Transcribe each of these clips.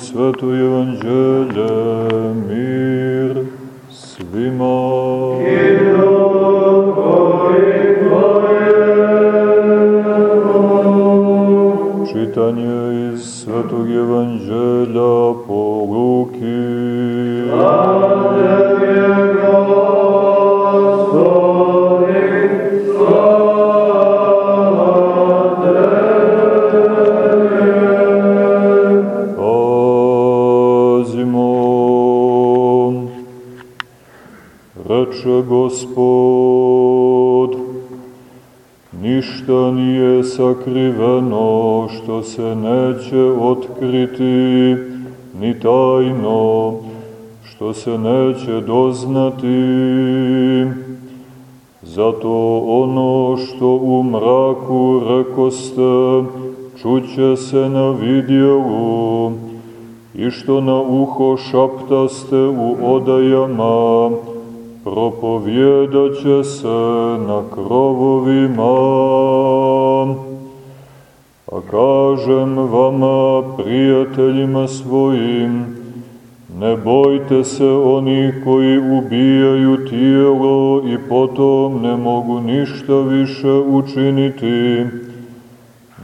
sveto evanđelje, mir svima. Čitanje iz svetog evanđelja po Luki. Slava Gospod, ništa nije sakriveno što se neće otkriti, ni tajno što se neće doznati. Zato ono što u mraku rekoste, čuće se na vidjelu, i što na uho šaptaste u odajama, će se na krovovima. A kažem vama, prijateljima svojim, ne bojte se oni koji ubijaju tijelo i potom ne mogu ništa više učiniti,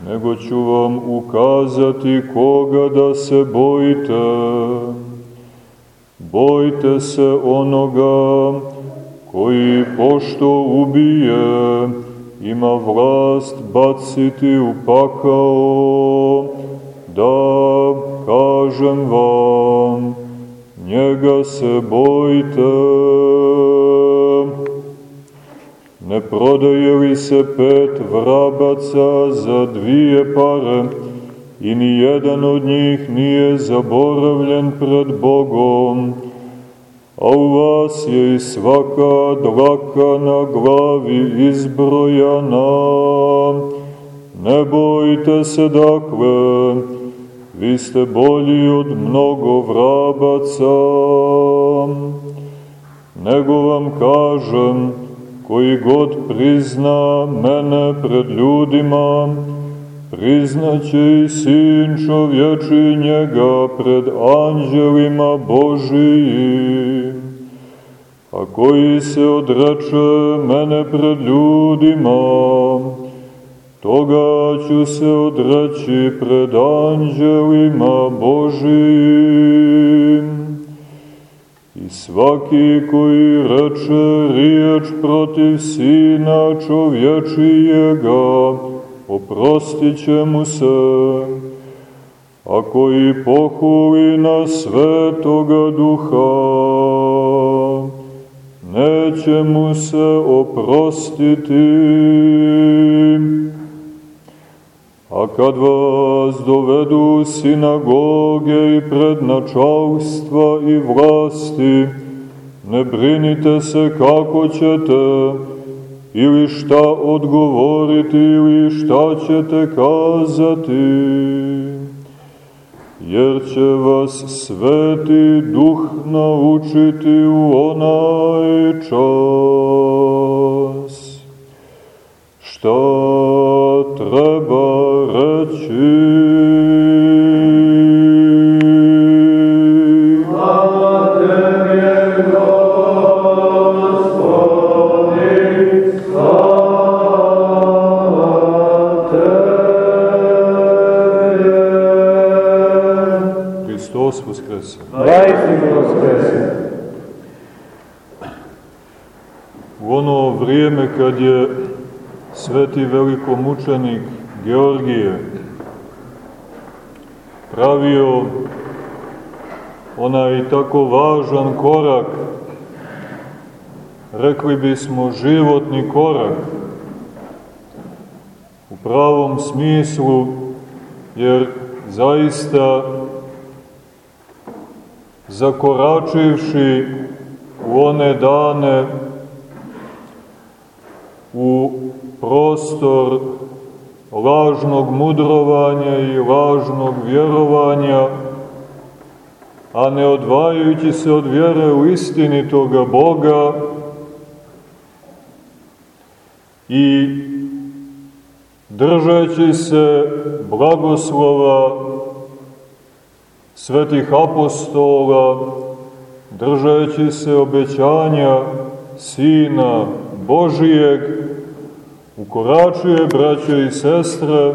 nego ću vam ukazati koga da se bojite. Bojte se onoga koji pošto ubije, ima vlast baciti u pakao, da, kažem vam, njega se bojte. Ne prodaje li se pet vrabaca za dvije pare, i ni jedan od njih nije zaboravljen pred Bogom, a u vas je i svaka dlaka na glavi izbrojana. Ne bojte se dakle, vi ste bolji od mnogo vrabaca. Nego vam kažem, koji god prizna mene pred ljudima, priznaće i sin čovječi njega pred anđelima Božijim. A koji se odreče mene pred ljudima, toga ću se odreći pred anđelima Božijim. I svaki koji reče riječ protiv sina čovječijega, oprostit će mu se, a koji pohuli na svetoga duha, neće mu se oprostiti. A kad vas dovedu sinagoge i prednačalstva i vlasti, ne brinite se kako ćete, ili šta odgovoriti ili šta ćete kazati, jer će vas sveti duh naučiti u onaj čas. Šta kad je sveti velikomučenik Georgije pravio onaj tako važan korak, rekli bismo životni korak, u pravom smislu, jer zaista zakoračivši u one dane u prostor lažnog mudrovanja i lažnog vjerovanja, a ne odvajajući se od vjere u istinitoga Boga i držeći se blagoslova svetih apostola, držeći se obećanja Sina Božijeg, ukoračuje, braćo i sestre,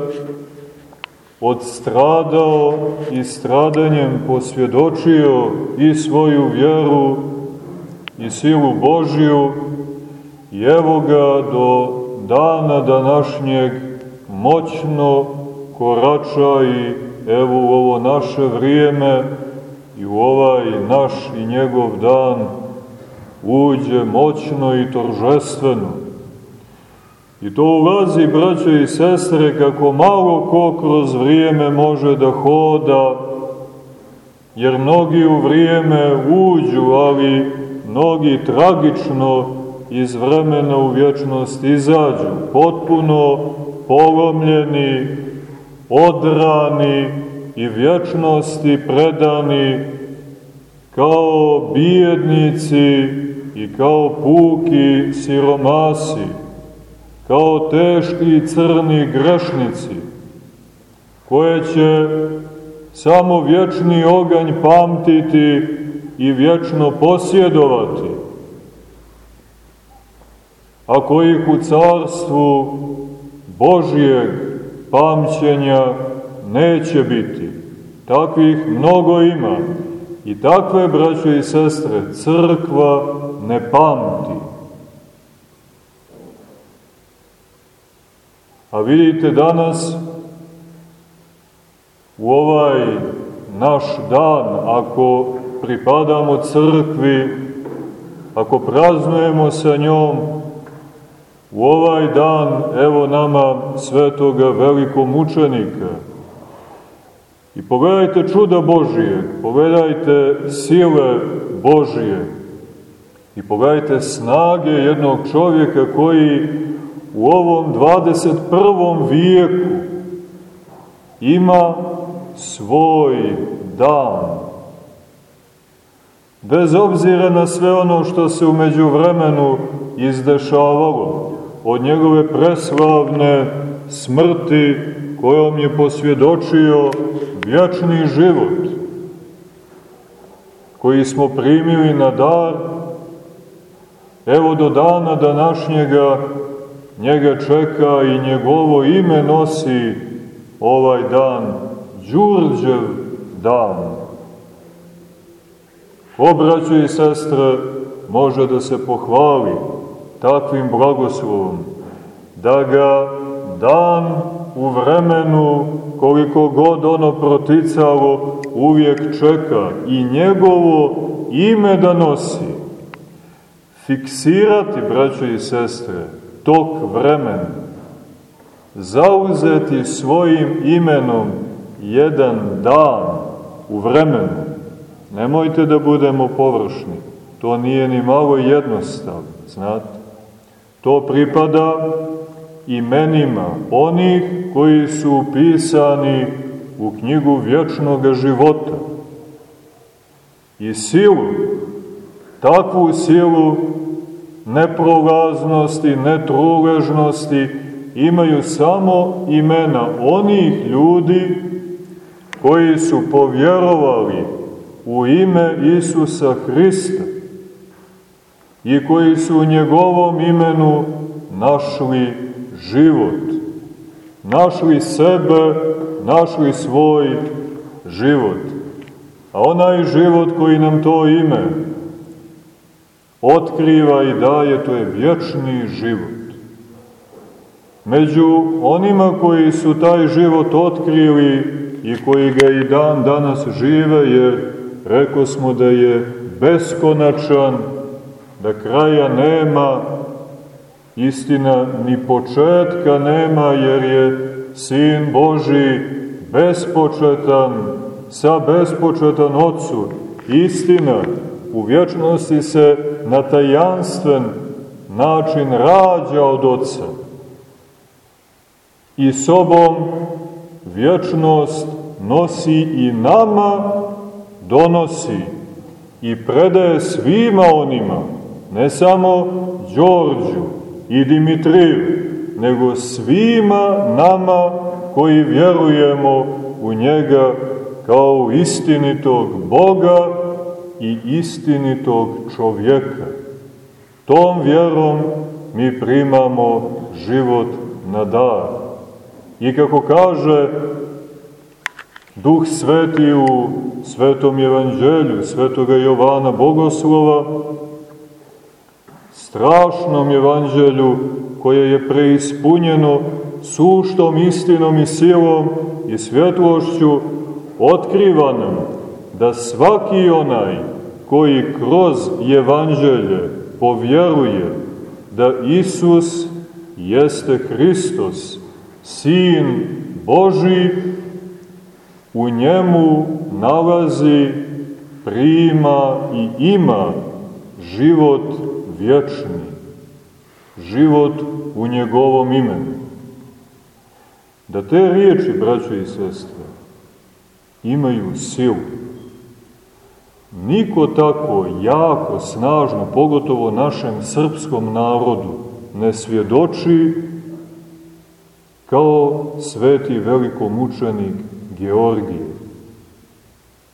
odstradao i stradanjem posvjedočio i svoju vjeru i silu Božiju i evo ga do dana današnjeg moćno korača i evo u ovo naše vrijeme i u ovaj naš i njegov dan uđe moćno i toržestveno. I to ulazi, braće i sestre, kako malo ko kroz vrijeme može da hoda, jer mnogi u vrijeme uđu, ali mnogi tragično iz vremena u vječnost izađu, potpuno polomljeni, odrani i vječnosti predani kao bijednici i kao puki siromasi, kao teški crni grešnici, koje će samo vječni oganj pamtiti i vječno posjedovati, a kojih u carstvu Božijeg pamćenja neće biti. Takvih mnogo ima. I takve, braćo i sestre, crkva ne pamti. A vidite danas, u ovaj naš dan, ako pripadamo crkvi, ako praznujemo sa njom, u ovaj dan, evo nama svetoga velikomučenika. I pogledajte čuda Božije, pogledajte sile Božije i pogledajte snage jednog čovjeka koji u ovom 21. vijeku ima svoj dan. Bez obzira na sve ono što se umeđu vremenu izdešavalo, od njegove preslavne smrti kojom je posvjedočio vječni život, koji smo primili na dar, evo do dana današnjega njega čeka i njegovo ime nosi ovaj dan, Đurđev dan. Obraću i sestre može da se pohvali takvim blagoslovom, da ga dan u vremenu koliko god ono proticalo uvijek čeka i njegovo ime da nosi. Fiksirati, braćo i sestre, tok vremena, zauzeti svojim imenom jedan dan u vremenu. Nemojte da budemo površni, to nije ni malo jednostavno, znate. To pripada imenima onih koji su upisani u knjigu vječnog života. I silu, takvu silu neprolaznosti, netruležnosti imaju samo imena onih ljudi koji su povjerovali u ime Isusa Hrista i koji su u njegovom imenu našli život. Našli sebe, našli svoj život. A onaj život koji nam to ime otkriva i daje, to je vječni život. Među onima koji su taj život otkrili i koji ga i dan danas žive, jer reko smo da je beskonačan, da kraja nema, istina ni početka nema, jer je Sin Boži bespočetan, sa bespočetan Otcu. Istina, u vječnosti se na tajanstven način rađa od Otca. I sobom vječnost nosi i nama, donosi i predaje svima onima, ne samo Đorđu i Dimitriju, nego svima nama koji vjerujemo u njega kao istinitog Boga i istinitog čovjeka. Tom vjerom mi primamo život na dar. I kako kaže Duh Sveti u Svetom Evanđelju, Svetoga Jovana Bogoslova, strašnom Evanđelju koje je preispunjeno suštom istinom i silom i svjetlošću, otkriva nam da svaki onaj koji kroz Evanđelje povjeruje da Isus jeste Hristos, Sin Boži, u njemu nalazi, prima i ima život vječni, život u njegovom imenu. Da te riječi, braćo i sestre, imaju silu. Niko tako jako, snažno, pogotovo našem srpskom narodu, ne svjedoči kao sveti velikomučenik Georgije.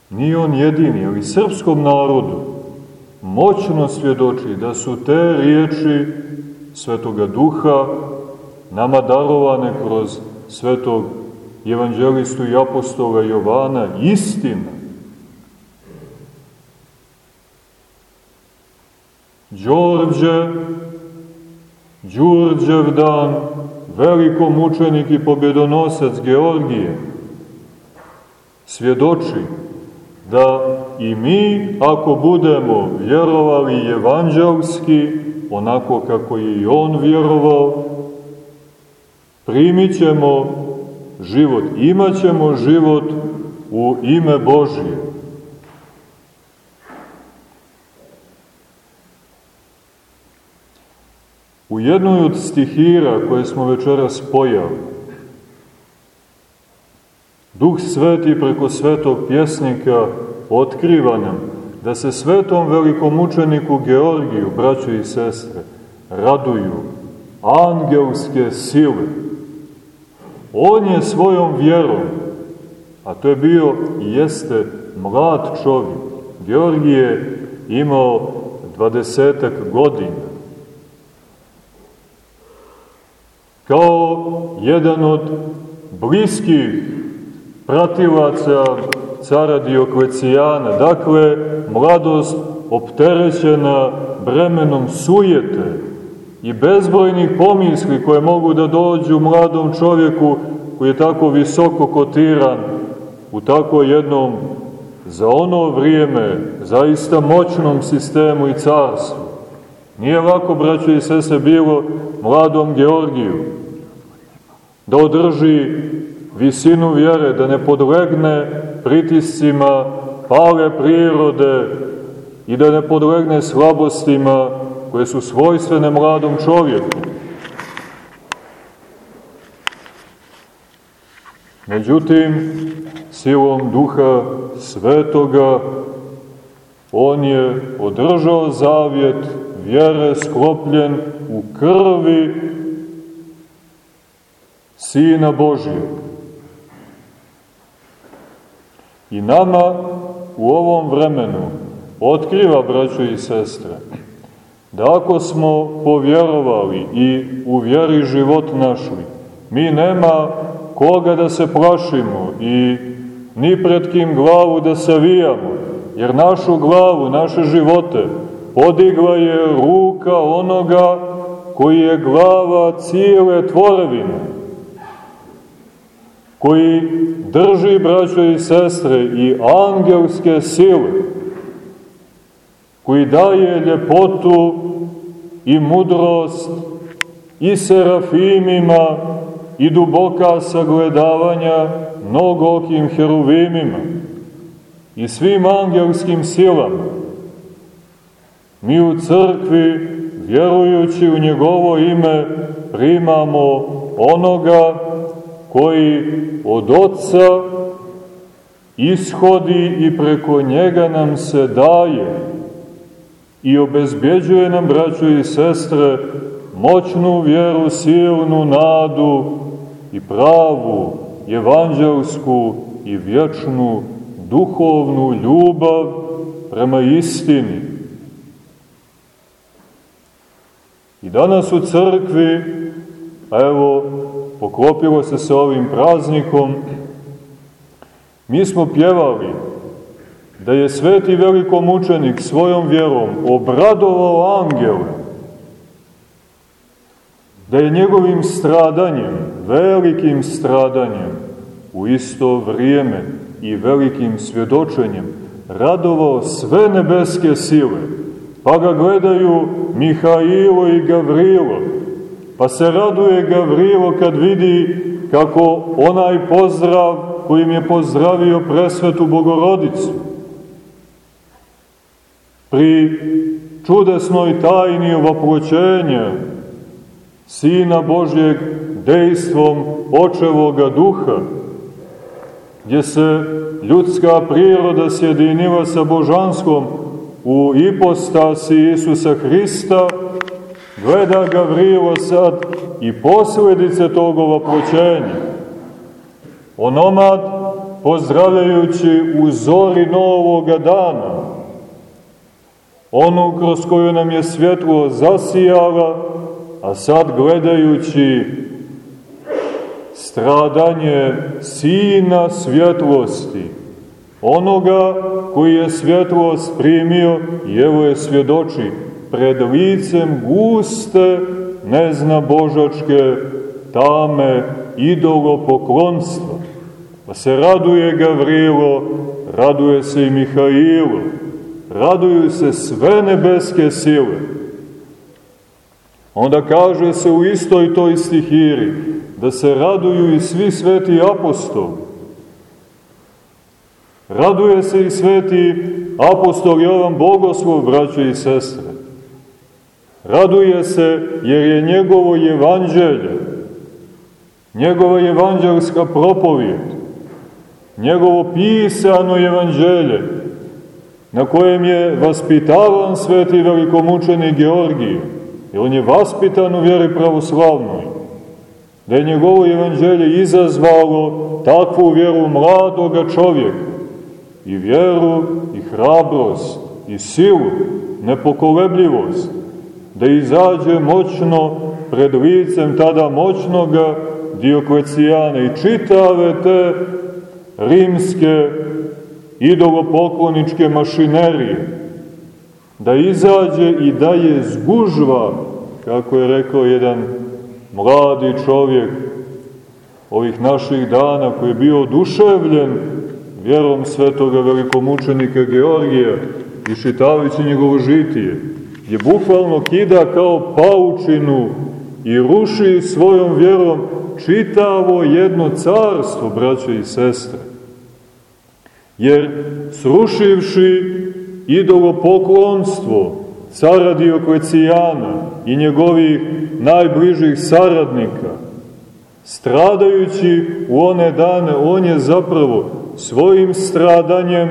Nije on jedini, ali srpskom narodu moćno svjedoči da su te riječi Svetoga Duha nama darovane kroz Svetog evanđelistu i apostola Jovana istina. Đorđe, Đurđev dan, velikom učenik i pobjedonosac Georgije, svjedoči da i mi, ako budemo vjerovali evanđelski, onako kako je i on vjerovao, primit ćemo život, imat ćemo život u ime Božije. U jednoj od stihira koje smo večeras pojavili, Duh Sveti preko svetog pjesnika otkriva nam da se svetom velikomučeniku Georgiju, braćo i sestre, raduju angelske sile. On je svojom vjerom, a to je bio i jeste mlad čovjek. Georgije imao dvadesetak godina. Kao jedan od bliskih pratilaca cara Dioklecijana. Dakle, mladost opterećena bremenom sujete i bezbrojnih pomisli koje mogu da dođu mladom čovjeku koji je tako visoko kotiran u tako jednom za ono vrijeme zaista moćnom sistemu i carstvu. Nije lako, braćo i sese, bilo mladom Georgiju da održi visinu vjere, da ne podlegne pritiscima pale prirode i da ne podlegne slabostima koje su svojstvene mladom čovjeku. Međutim, silom duha svetoga, on je održao zavjet vjere sklopljen u krvi Sina Božijeg. I nama u ovom vremenu otkriva, braćo i sestre, da ako smo povjerovali i u vjeri život našli, mi nema koga da se plašimo i ni pred kim glavu da savijamo, jer našu glavu, naše živote podigla je ruka onoga koji je glava cijele tvorevine koji drži, braćo i sestre, i angelske sile, koji daje ljepotu i mudrost i serafimima i duboka sagledavanja mnogokim heruvimima i svim angelskim silama. Mi u crkvi, vjerujući u njegovo ime, primamo onoga koji od Otca ishodi i preko njega nam se daje i obezbjeđuje nam, braćo i sestre, moćnu vjeru, silnu nadu i pravu, evanđelsku i vječnu duhovnu ljubav prema istini. I danas u crkvi, evo, poklopilo se sa ovim praznikom, mi smo pjevali da je sveti velikomučenik svojom vjerom obradovao angele, da je njegovim stradanjem, velikim stradanjem, u isto vrijeme i velikim svjedočenjem, radovao sve nebeske sile, pa ga gledaju Mihailo i Gavrilo, pa se raduje Gavrilo kad vidi kako onaj pozdrav kojim je pozdravio presvetu Bogorodicu, pri čudesnoj tajni ovaploćenja Sina Božjeg dejstvom očevoga duha, gdje se ljudska priroda sjedinila sa božanskom u ipostasi Isusa Hrista, gleda Gavrilo sad i posledice tog ovaploćenja. Onomad, pozdravljajući u zori novoga dana, onu kroz koju nam je svjetlo zasijala, a sad gledajući stradanje Sina svjetlosti, onoga koji je svjetlost primio i evo je svjedoči pred licem guste, ne zna božačke, tame, idolo poklonstva. Pa se raduje Gavrilo, raduje se i Mihailo, raduju se sve nebeske sile. Onda kaže se u istoj toj stihiri da se raduju i svi sveti apostoli. Raduje se i sveti apostol Jovan Bogoslov, braće i sestre. Raduje se jer je njegovo evanđelje, njegova evanđelska propovijed, njegovo pisano evanđelje, na kojem je vaspitavan sveti velikomučeni Georgije, jer on je vaspitan u vjeri pravoslavnoj, da je njegovo evanđelje izazvalo takvu vjeru mladoga čovjeka, i vjeru, i hrabrost, i silu, nepokolebljivost, da izađe moćno pred licem tada moćnoga Dioklecijana i čitave te rimske idolopokloničke mašinerije, da izađe i da je zgužva, kako je rekao jedan mladi čovjek ovih naših dana, koji je bio oduševljen vjerom svetoga velikomučenika Georgija, išitavajući njegovo žitije, je bukvalno kida kao paučinu i ruši svojom vjerom čitavo jedno carstvo, braće i sestre. Jer srušivši idolopoklonstvo cara Dioklecijana i njegovih najbližih saradnika, stradajući u one dane, on je zapravo svojim stradanjem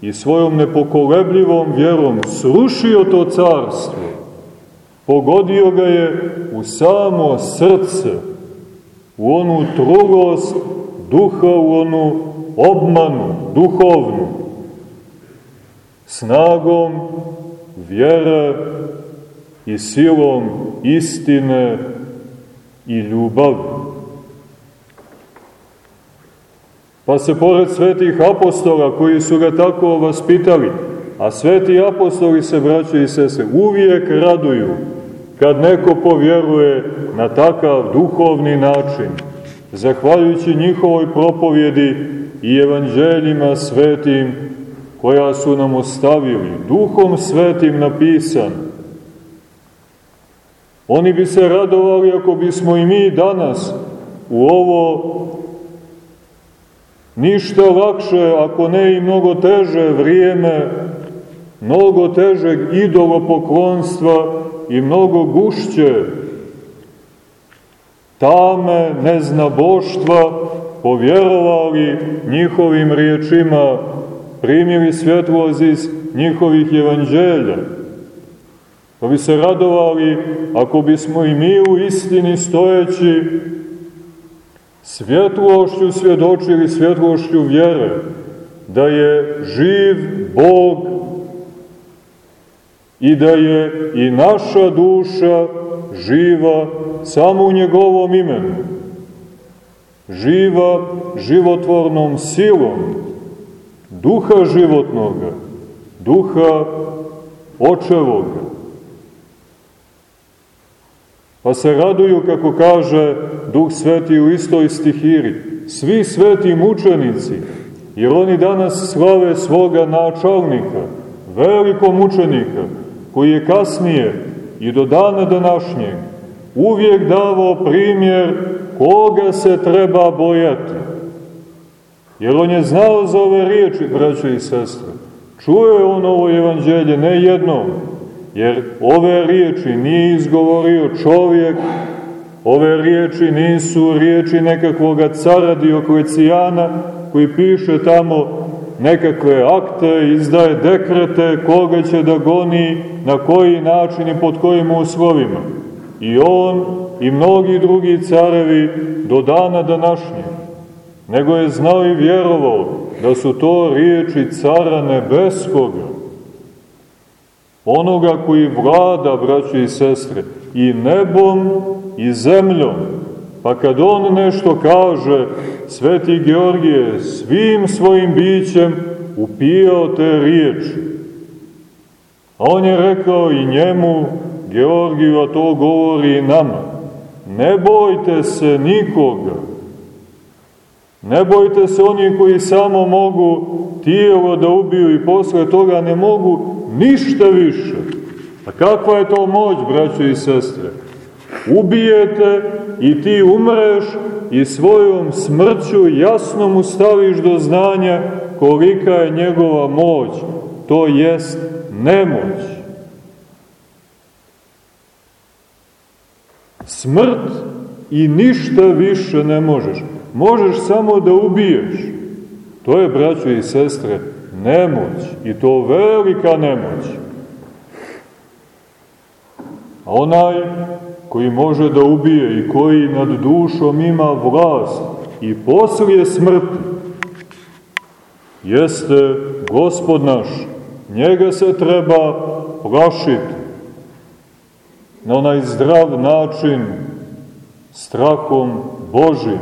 i svojom nepokolebljivom vjerom srušio to carstvo, pogodio ga je u samo srce, u onu trulost duha, u onu obmanu duhovnu, snagom vjere i silom istine i ljubavi. Pa se pored svetih apostola koji su ga tako vaspitali, a sveti apostoli se, braće i sese, uvijek raduju kad neko povjeruje na takav duhovni način, zahvaljujući njihovoj propovjedi i evanđeljima svetim koja su nam ostavili, duhom svetim napisan. Oni bi se radovali ako bismo i mi danas u ovo ništa lakše, ako ne i mnogo teže vrijeme, mnogo težeg idolopoklonstva i mnogo gušće tame neznaboštva povjerovali njihovim riječima, primili svjetlost iz njihovih evanđelja. Pa bi se radovali ako bismo i mi u istini stojeći svjetlošću svjedočili svjetlošću vjere, da je živ Bog i da je i naša duša živa samo u njegovom imenu. Živa životvornom silom duha životnoga, duha očevoga. Pa se raduju, kako kaže Duh Sveti u istoj stihiri, svi sveti mučenici, jer oni danas slave svoga načalnika, velikog mučenika, koji je kasnije i do dana današnjeg uvijek davao primjer koga se treba bojati. Jer on je znao za ove riječi, braće i sestre. Čuje on ovo evanđelje ne jednom, jer ove riječi nije izgovorio čovjek, ove riječi nisu riječi nekakvog cara Dioklecijana koji piše tamo nekakve akte, izdaje dekrete, koga će da goni, na koji način i pod kojim uslovima. I on i mnogi drugi carevi do dana današnje, nego je znao i vjerovao da su to riječi cara nebeskoga, onoga koji vlada, braći i sestre, i nebom i zemljom. Pa kad on nešto kaže, sveti Georgije svim svojim bićem upijao te riječi. A on je rekao i njemu, Georgiju, a to govori i nama, ne bojte se nikoga, ne bojte se oni koji samo mogu tijelo da ubiju i posle toga ne mogu ništa više. A kakva je to moć, braćo i sestre? Ubijete i ti umreš i svojom smrću jasno mu staviš do znanja kolika je njegova moć, to jest nemoć. Smrt i ništa više ne možeš. Možeš samo da ubiješ. To je, braćo i sestre, nemoć. I to velika nemoć. A onaj koji može da ubije i koji nad dušom ima vlast i poslije smrti, jeste gospod naš. Njega se treba plašiti na onaj zdrav način, strahom Božim.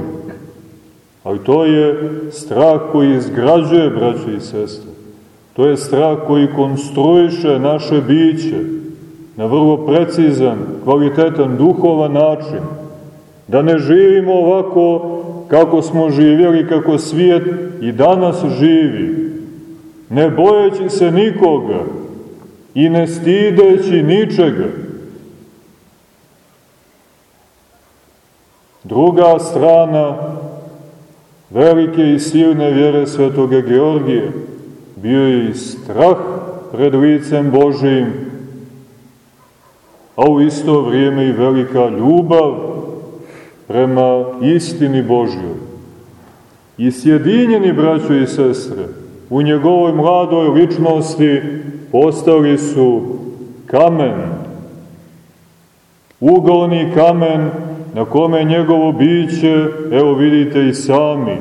Ali to je strah koji izgrađuje, braće i sestre. To je strah koji konstruiše naše biće na vrlo precizan, kvalitetan, duhovan način. Da ne živimo ovako kako smo živjeli, kako svijet i danas živi. Ne bojeći se nikoga i ne stideći ničega. Druga strana velike i silne vjere svetoga Georgija bio je i strah pred licem Božijim, a u isto vrijeme i velika ljubav prema istini Božjoj. I sjedinjeni, braćo i sestre, u njegovoj mladoj ličnosti postali su kamen, ugalni kamen na kome njegovo biće, evo vidite i sami,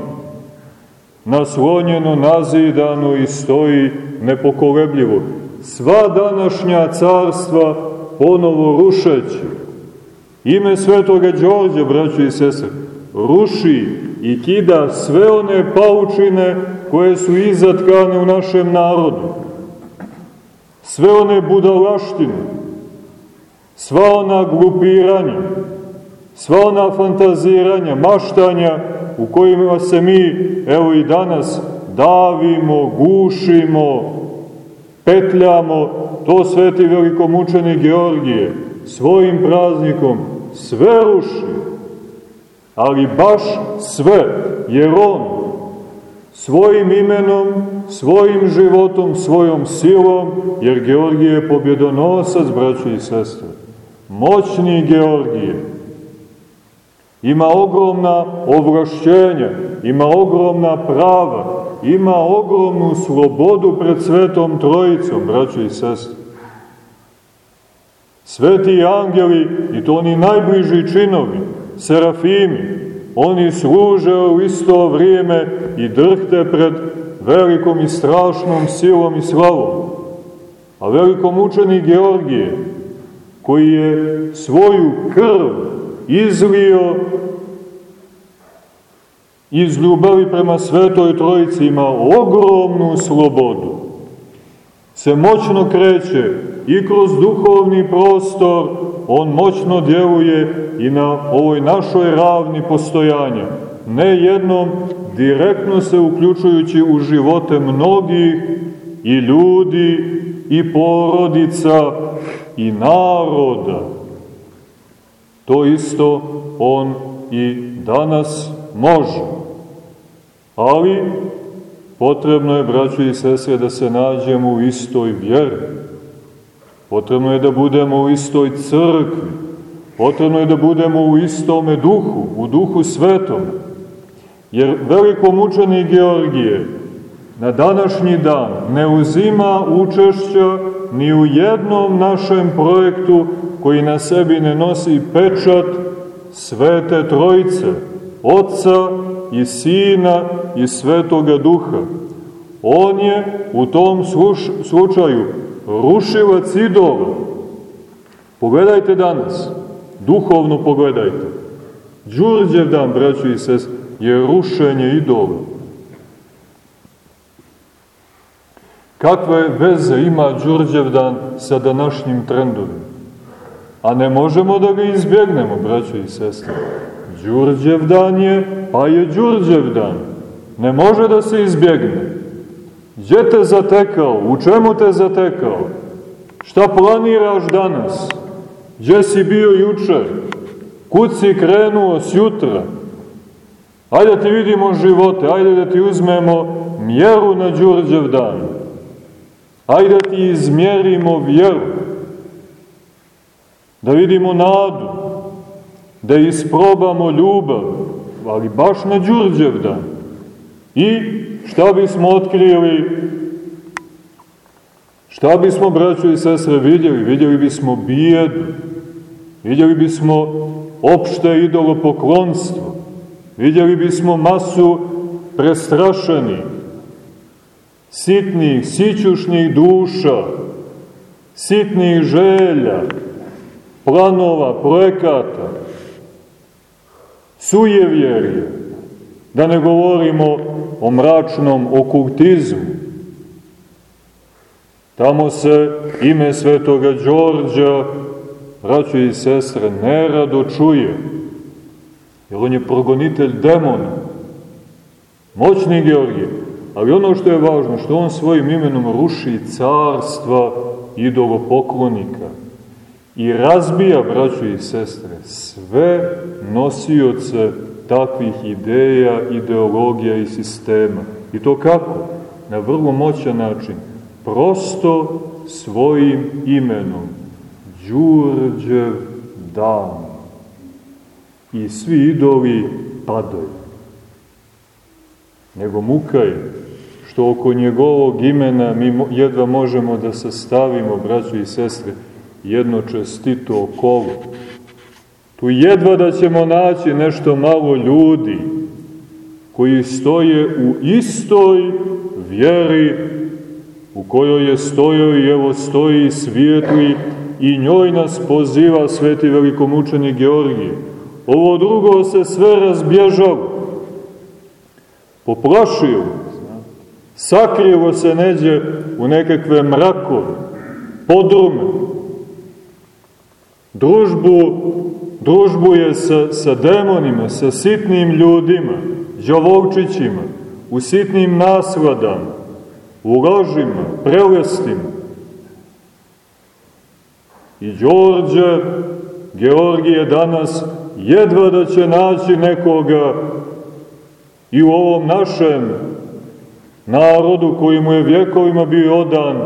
naslonjeno, nazidano i stoji nepokolebljivo. Sva današnja carstva ponovo rušeći. Ime svetoga Đorđa, braćo i sestre, ruši i kida sve one paučine koje su izatkane u našem narodu. Sve one budalaštine, sva ona glupiranja, sva ona fantaziranja, maštanja u kojima se mi, evo i danas, davimo, gušimo, petljamo, to sveti velikomučeni Georgije svojim praznikom sve ruši, ali baš sve, jer on svojim imenom, svojim životom, svojom silom, jer Georgije je pobjedonosac, braći i sestre, moćni Georgije, ima ogromna ovlašćenja, ima ogromna prava, ima ogromnu slobodu pred Svetom Trojicom, braćo i sestre. Sveti angeli, i to oni najbliži činovi, serafimi, oni služe u isto vrijeme i drhte pred velikom i strašnom silom i slavom. A velikom učeni Georgije, koji je svoju krv izlio iz ljubavi prema Svetoj Trojici ima ogromnu slobodu. Se moćno kreće i kroz duhovni prostor, on moćno djeluje i na ovoj našoj ravni postojanja. Ne jednom direktno se uključujući u živote mnogih i ljudi i porodica i naroda. To isto on i danas može. Ali potrebno je, braćo i sestre, da se nađemo u istoj vjeri. Potrebno je da budemo u istoj crkvi. Potrebno je da budemo u istome duhu, u duhu svetom. Jer veliko mučeni Georgije na današnji dan ne uzima učešća ni u jednom našem projektu koji na sebi ne nosi pečat Svete Trojice, Otca i Sina i Svetoga Duha. On je u tom slučaju rušilac idola. Pogledajte danas, duhovno pogledajte. Đurđev dan, braćo i sest, je rušenje idola. Kakve veze ima Đurđevdan sa današnjim trendovima? A ne možemo da ga izbjegnemo, braćo i sestre. Đurđevdan je, pa je Đurđevdan. Ne može da se izbjegne. Gdje te zatekao? U čemu te zatekao? Šta planiraš danas? Gdje si bio jučer? Kud si krenuo s jutra? Ajde da ti vidimo živote, ajde da ti uzmemo mjeru na Đurđev dan. Ajde da ti izmjerimo vjeru. Da vidimo nadu. Da isprobamo ljubav, ali baš na Đurđev dan. I šta bismo otkrili? Šta bismo, braćo i sestre, vidjeli? Vidjeli bismo bijedu. Vidjeli bismo opšte idolopoklonstvo. Vidjeli bismo masu prestrašenih, sitnih, sićušnih duša, sitnih želja, planova, projekata, sujevjerje, da ne govorimo o mračnom okultizmu. Tamo se ime svetoga Đorđa, braćo i sestre, nerado čuje, jer on je progonitelj demona, moćni Georgije, ali ono što je važno, što on svojim imenom ruši carstva idolopoklonika i razbija, braćo i sestre, sve nosioce takvih ideja, ideologija i sistema. I to kako? Na vrlo moćan način. Prosto svojim imenom. Đurđev dan. I svi idoli padaju. Nego muka je što oko njegovog imena mi jedva možemo da sastavimo, braćo i sestre, jedno čestito okolo Tu jedva da ćemo naći nešto malo ljudi koji stoje u istoj vjeri u kojoj je stojao i evo stoji svijetli i njoj nas poziva sveti velikomučeni Georgije. Ovo drugo se sve razbježalo, poplašio, sakrivo se neđe u nekakve mrakove, podrume, družbu družbuje sa, sa demonima, sa sitnim ljudima, džavovčićima, u sitnim nasladama, u lažima, prelestima. I Đorđe, Georgije danas jedva da će naći nekoga i u ovom našem narodu koji mu je vjekovima bio odan,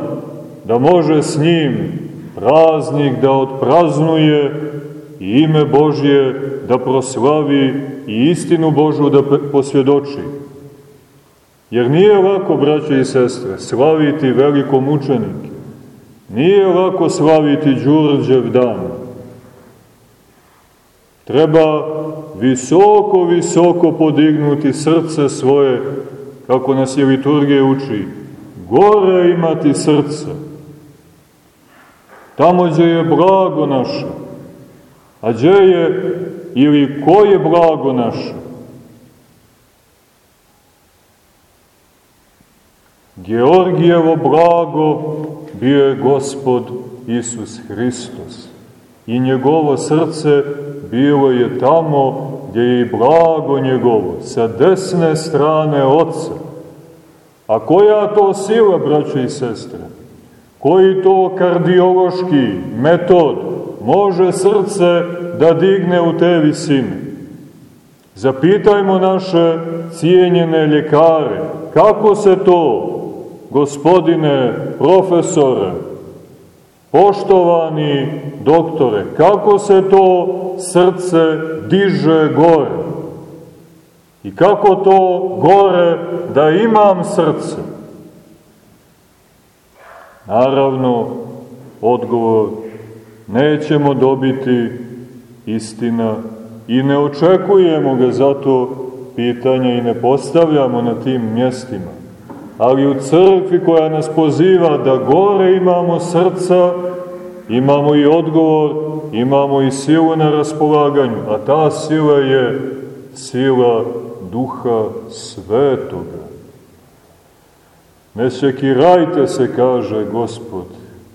da može s njim praznik da odpraznuje i ime Božje da proslavi i istinu Božu da posvjedoči. Jer nije lako, braće i sestre, slaviti veliko mučenike. Nije lako slaviti Đurđev dan. Treba visoko, visoko podignuti srce svoje kako nas je liturgija uči, gore imati srce. Tamo gdje je blago naše. A gdje je ili ko je blago naše? Georgijevo blago bio je gospod Isus Hristos. I njegovo srce bilo je tamo gdje je i blago njegovo, sa desne strane Otca. A koja to sila, braće i sestre? Koji to kardiološki metod može srce da digne u te visine? Zapitajmo naše cijenjene ljekare, kako se to, gospodine profesore, poštovani doktore, kako se to srce diže gore? I kako to gore da imam srce? Naravno, odgovor nećemo dobiti istina i ne očekujemo ga, zato pitanja i ne postavljamo na tim mjestima. Ali u crkvi koja nas poziva da gore imamo srca, imamo i odgovor, imamo i silu na raspolaganju, a ta sila je sila Duha Svetoga. Ne sekirajte se, kaže Gospod,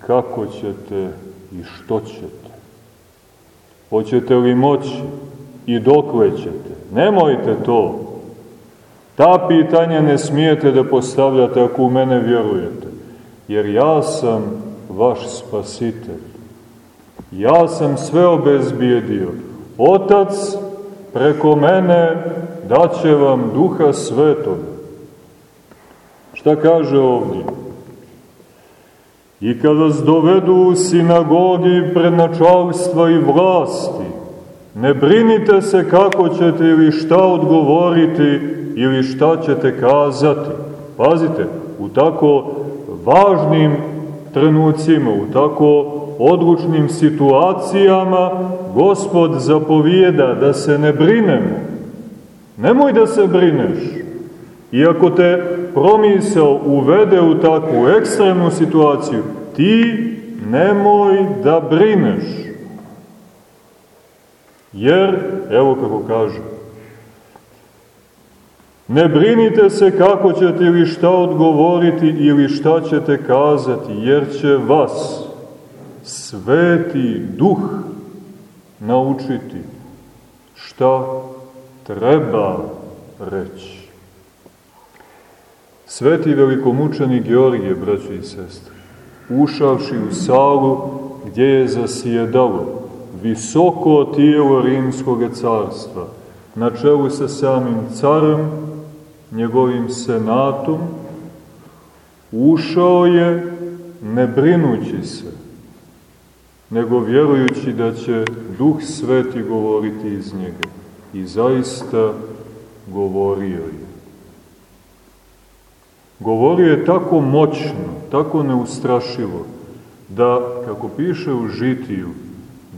kako ćete i što ćete. Hoćete li moći i dokle ćete? Nemojte to. Ta pitanja ne smijete da postavljate ako u mene vjerujete. Jer ja sam vaš spasitelj. Ja sam sve obezbijedio. Otac preko mene daće vam duha svetoga. Šta kaže ovdje? I kada vas dovedu u sinagogi pred načalstva i vlasti, ne brinite se kako ćete ili šta odgovoriti ili šta ćete kazati. Pazite, u tako važnim trenucima, u tako odlučnim situacijama, Gospod zapovijeda da se ne brinemo. Nemoj da se brineš. Iako te promisao uvede u takvu ekstremnu situaciju, ti nemoj da brineš. Jer, evo kako kaže, ne brinite se kako ćete ili šta odgovoriti ili šta ćete kazati, jer će vas sveti duh naučiti šta treba reći. Sveti velikomučeni Georgije, braći i sestre, ušavši u salu gdje je zasjedalo visoko tijelo rimskog carstva, na čelu sa samim carem, njegovim senatom, ušao je ne brinući se, nego vjerujući da će Duh Sveti govoriti iz njega. I zaista govorio je. Govorio je tako moćno, tako neustrašivo, da, kako piše u žitiju,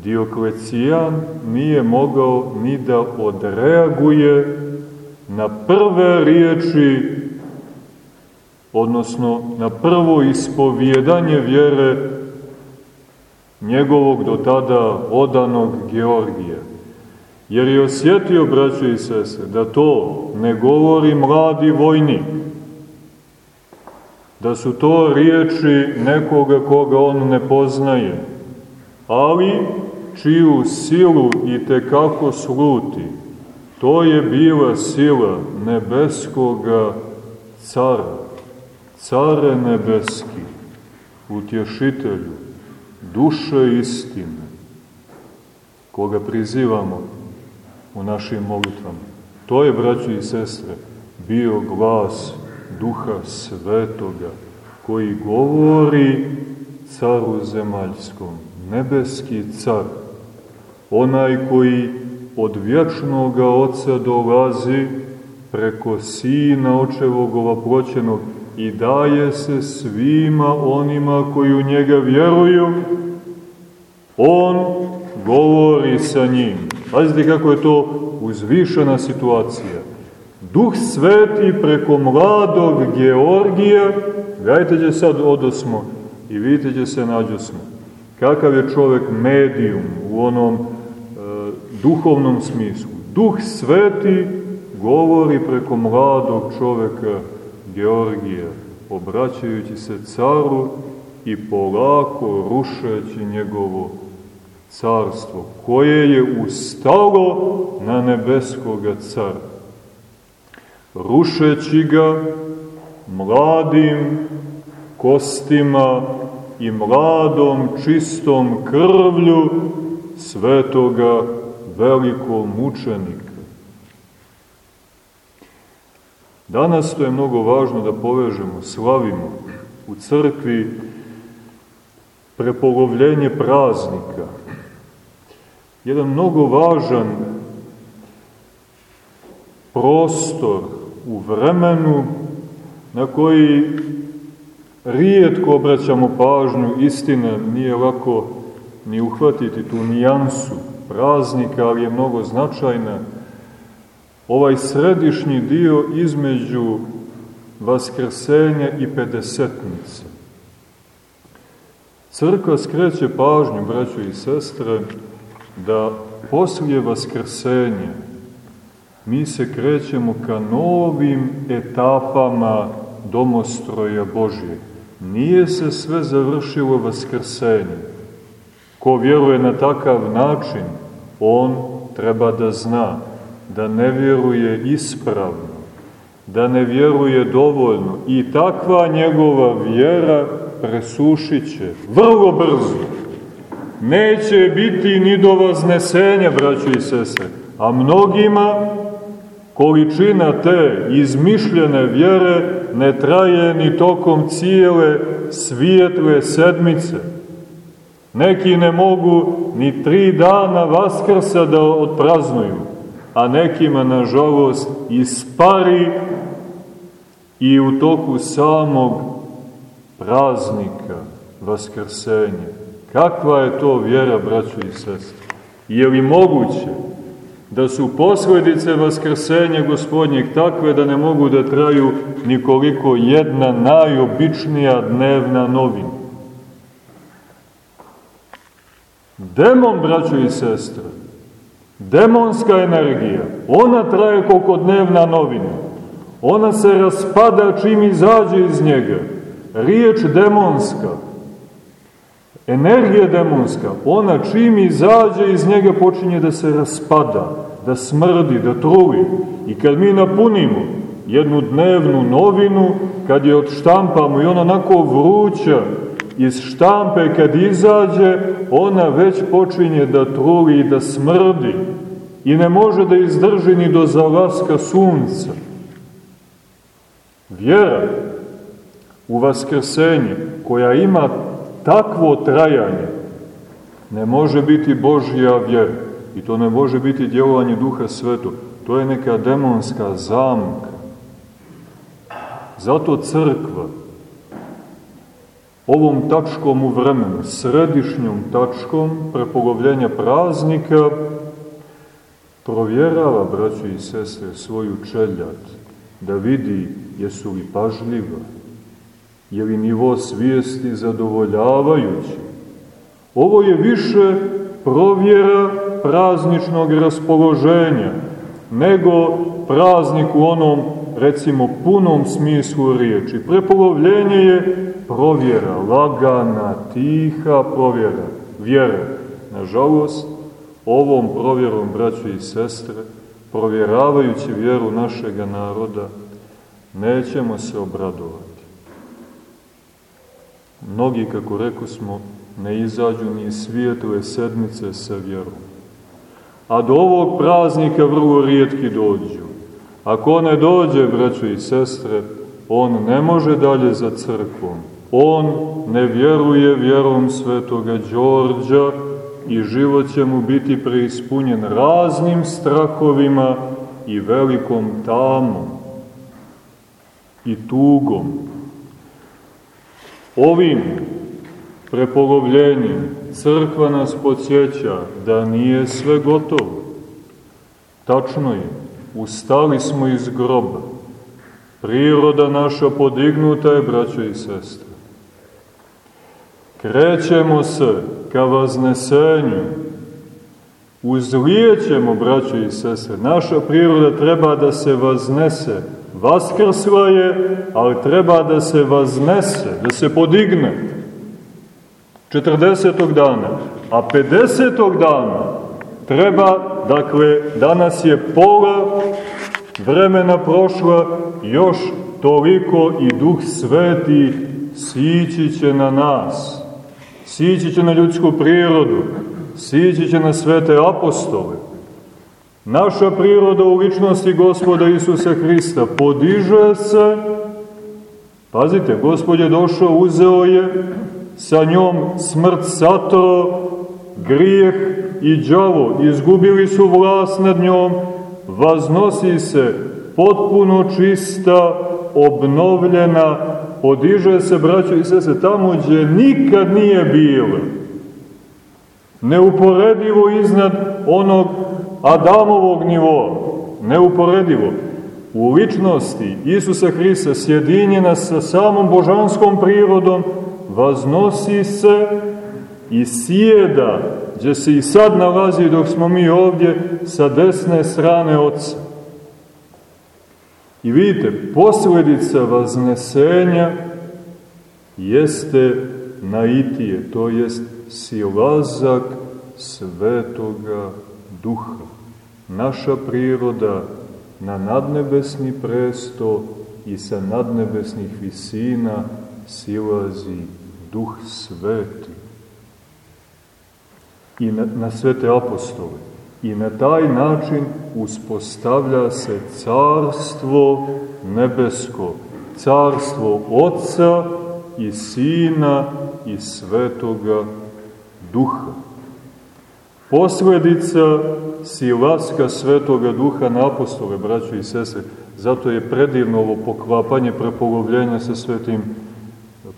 Dioklecijan nije mogao ni da odreaguje na prve riječi, odnosno na prvo ispovjedanje vjere njegovog do tada odanog Georgija. Jer je osjetio, braće i sese, da to ne govori mladi vojnik, da su to riječi nekoga koga on ne poznaje, ali čiju silu i tekako sluti. To je bila sila nebeskoga cara, care nebeski, utješitelju, duše istine, koga prizivamo u našim molitvama. To je, braći i sestre, bio glas Duha Svetoga, koji govori caru zemaljskom, nebeski car, onaj koji od vječnog oca dolazi preko sina očevog ovaproćenog i daje se svima onima koji u njega vjeruju, on govori sa njim. Pazite kako je to uzvišena situacija. Duh sveti preko mladog Georgija, gledajte sad odosmo i vidite se nađosmo. Kakav je čovek medijum u onom e, duhovnom smislu. Duh sveti govori preko mladog čoveka Georgija, obraćajući se caru i polako rušeći njegovo carstvo, koje je ustalo na nebeskoga cara. Rušeći ga mladim kostima i mladom čistom krvlju svetoga velikog mučenika. Danas to je mnogo važno da povežemo, slavimo u crkvi prepolovljenje praznika. Jedan mnogo važan prostor u vremenu na koji rijetko obraćamo pažnju, istina nije lako ni uhvatiti tu nijansu praznika, ali je mnogo značajna, ovaj središnji dio između Vaskrsenja i Pedesetnice. Crkva skreće pažnju, braćo i sestre, da poslije Vaskrsenja mi se krećemo ka novim etapama domostroja Božije. Nije se sve završilo Vaskrsenjem. Ko vjeruje na takav način, on treba da zna da ne vjeruje ispravno, da ne vjeruje dovoljno i takva njegova vjera presušit će vrlo brzo. Neće biti ni do vaznesenja, braćo i sese, a mnogima količina te izmišljene vjere ne traje ni tokom cijele svijetle sedmice. Neki ne mogu ni tri dana Vaskrsa da odpraznuju, a nekima, nažalost, ispari i u toku samog praznika Vaskrsenja. Kakva je to vjera, braćo i sestre? Je li moguće da su posledice Vaskrsenja gospodnjeg takve da ne mogu da traju nikoliko jedna najobičnija dnevna novina? Demon, braćo i sestre, demonska energija, ona traje koliko dnevna novina. Ona se raspada čim izađe iz njega. Riječ demonska, energija demonska, ona čim izađe iz njega počinje da se raspada, da smrdi, da truvi. I kad mi napunimo jednu dnevnu novinu, kad je odštampamo i ona onako vruća, iz štampe kad izađe, ona već počinje da truli i da smrdi i ne može da izdrži ni do zalaska sunca. Vjera u vaskrsenje, koja ima takvo trajanje, ne može biti Božja vjera. I to ne može biti djelovanje Duha Svetog. To je neka demonska zamka. Zato crkva ovom tačkom u vremenu, središnjom tačkom prepolovljenja praznika, provjerava, braćo i sestre, svoju čeljat, da vidi jesu li pažljiva, je li nivo svijesti zadovoljavajući. Ovo je više provjera prazničnog raspoloženja, nego praznik u onom, recimo, punom smislu riječi. Prepolovljenje je provjera, lagana, tiha provjera, vjera. Nažalost, ovom provjerom, braćo i sestre, provjeravajući vjeru našega naroda, nećemo se obradovati. Mnogi, kako reko smo, ne izađu ni svijetle sedmice sa vjerom. A do ovog praznika vrlo rijetki dođu. Ako ne dođe, braćo i sestre, on ne može dalje za crkvom. On ne vjeruje vjerom svetoga Đorđa i život će mu biti preispunjen raznim strahovima i velikom tamom i tugom. Ovim prepolovljenjem crkva nas podsjeća da nije sve gotovo. Tačno je, ustali smo iz groba. Priroda naša podignuta je, braćo i sestre. Krećemo se ka vaznesenju, uzlijećemo, braćo i sestre. Naša priroda treba da se vaznese. Vaskrsla je, ali treba da se vaznese, da se podigne. 40. dana. A 50. dana treba, dakle, danas je pola vremena prošla, još toliko i Duh Sveti sići će na nas, sići će na ljudsku prirodu, sići će na svete apostole. Naša priroda u ličnosti gospoda Isusa Hrista podiže se, pazite, gospod je došao, uzeo je, sa njom smrt satro, grijeh i đavo, izgubili su vlast nad njom, vaznosi se potpuno čista, obnovljena, podiže se, braćo i sese, tamo gdje nikad nije bilo. Neuporedivo iznad onog Adamovog nivoa. Neuporedivo. U ličnosti Isusa Hrista sjedinjena sa samom božanskom prirodom, vaznosi se i sjeda, gdje se i sad nalazi dok smo mi ovdje sa desne strane Otca. I vidite, posledica vaznesenja jeste naitije, to jest silazak svetoga duha. Naša priroda na nadnebesni presto i sa nadnebesnih visina silazi duh sveti i na, na svete apostole. I na taj način uspostavlja se carstvo nebesko, carstvo Otca i Sina i Svetoga Duha. Posledica silaska Svetoga Duha na apostole, braćo i sestre, zato je predivno ovo poklapanje prepolovljenja sa svetim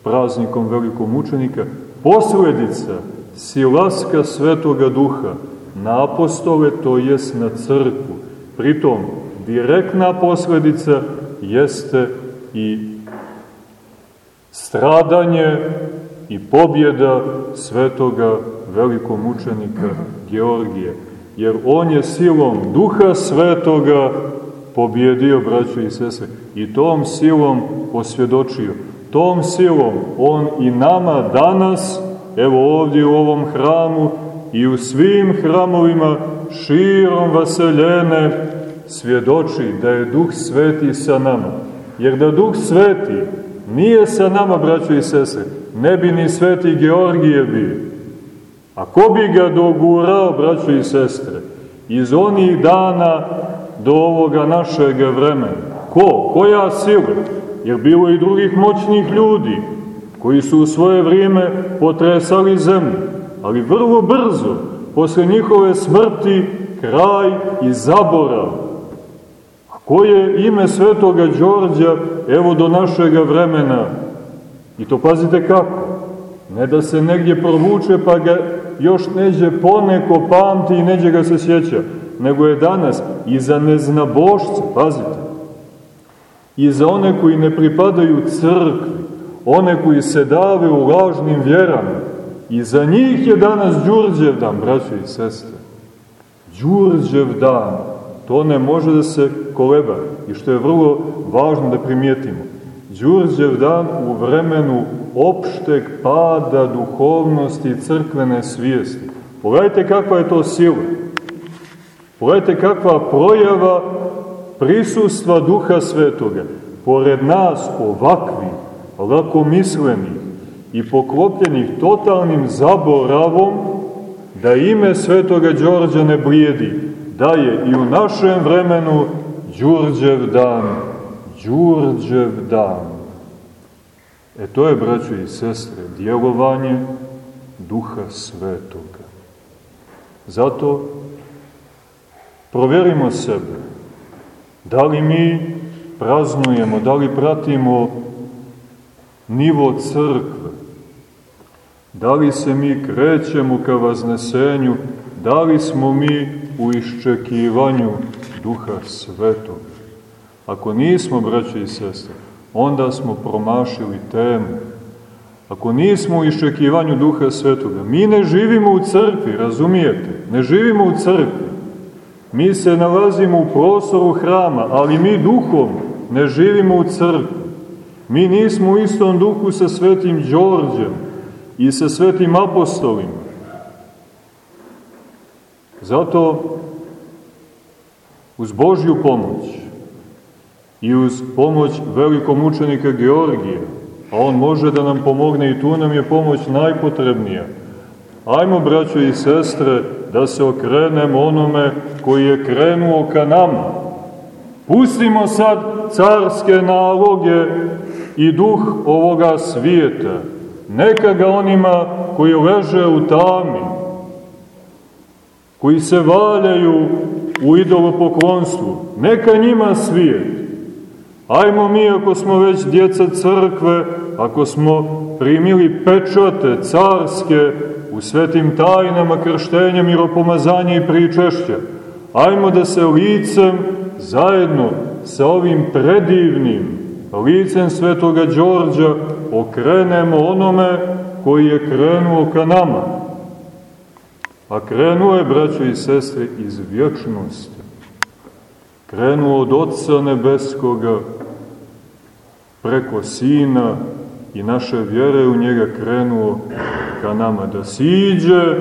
praznikom velikom učenika, posledica silaska Svetoga Duha na apostole, to jest na crkvu. Pritom, direktna posledica jeste i stradanje i pobjeda svetoga velikom učenika Georgije. Jer on je silom duha svetoga pobjedio, braćo i sese, i tom silom posvjedočio. Tom silom on i nama danas, evo ovdje u ovom hramu i u svim hramovima širom vaseljene, svjedoči da je Duh Sveti sa nama. Jer da Duh Sveti nije sa nama, braćo i sese, ne bi ni Sveti Georgije bio. A ko bi ga dogurao, braćo i sestre, iz onih dana do ovoga našeg vremena? Ko? Koja sila? Jer bilo i drugih moćnih ljudi koji su u svoje vrijeme potresali zemlju, ali vrlo brzo, posle njihove smrti, kraj i zaborav. A koje ime svetoga Đorđa, evo do našega vremena, i to pazite kako, ne da se negdje provuče pa ga još neđe poneko pamti i neđe ga se sjeća, nego je danas i za neznabošce, pazite, i za one koji ne pripadaju crkvi, one koji se dave u lažnim vjerama, i za njih je danas Đurđev dan, braćo i sestre. Đurđev dan, to ne može da se koleba, i što je vrlo važno da primijetimo. Đurđev dan u vremenu opšteg pada duhovnosti i crkvene svijesti. Pogledajte kakva je to sila. Pogledajte kakva projava prisustva Duha Svetoga. Pored nas ovakvi, lakomislenih i poklopljenih totalnim zaboravom da ime Svetoga Đorđa ne blijedi, da je i u našem vremenu Đurđev dan, Đurđev dan. E to je, braćo i sestre, djelovanje Duha Svetoga. Zato provjerimo sebe. Da li mi praznujemo, da li pratimo nivo crkve, da li se mi krećemo ka vaznesenju, Da li smo mi u iščekivanju Duha Svetog? Ako nismo, braće i sestre, onda smo promašili temu. Ako nismo u iščekivanju Duha Svetoga, mi ne živimo u crkvi, razumijete? Ne živimo u crkvi. Mi se nalazimo u prostoru hrama, ali mi duhom ne živimo u crkvi. Mi nismo u istom duhu sa svetim Đorđem i sa svetim apostolima. Zato uz Božju pomoć i uz pomoć velikom učenika Georgija, a on može da nam pomogne i tu nam je pomoć najpotrebnija. Ajmo, braćo i sestre, da se okrenemo onome koji je krenuo ka nama. Pustimo sad carske naloge i duh ovoga svijeta. Neka ga onima koji leže u tami, koji se valjaju u idolopoklonstvu, neka njima svijet. Ajmo mi, ako smo već djeca crkve, ako smo primili pečate carske u svetim tajnama krštenja, miropomazanja i pričešća, ajmo da se licem zajedno sa ovim predivnim licem svetoga Đorđa okrenemo onome koji je krenuo ka nama. A krenuo je, braćo i sestre, iz vječnosti. Krenuo od Otca Nebeskoga preko Sina i naše vjere u njega krenuo ka nama da siđe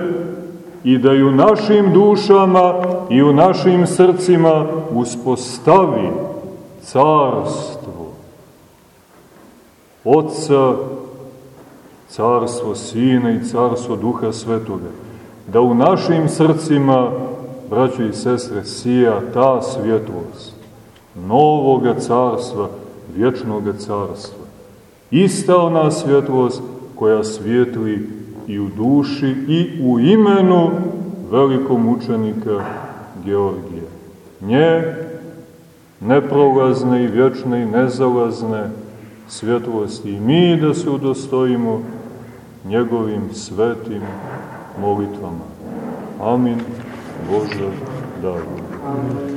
i da i u našim dušama i u našim srcima uspostavi carstvo. Otca, carstvo Sina i carstvo Duha Svetoga. Da u našim srcima, braćo i sestre, sija ta svjetlost novoga carstva, vječnoga carstva. Ista ona svjetlost koja svijetli i u duši i u imenu velikom učenika Georgija. Nje neprolazne i vječne i nezalazne svjetlosti i mi da se udostojimo njegovim svetim molitvama. Amin. Bože, da. Amin.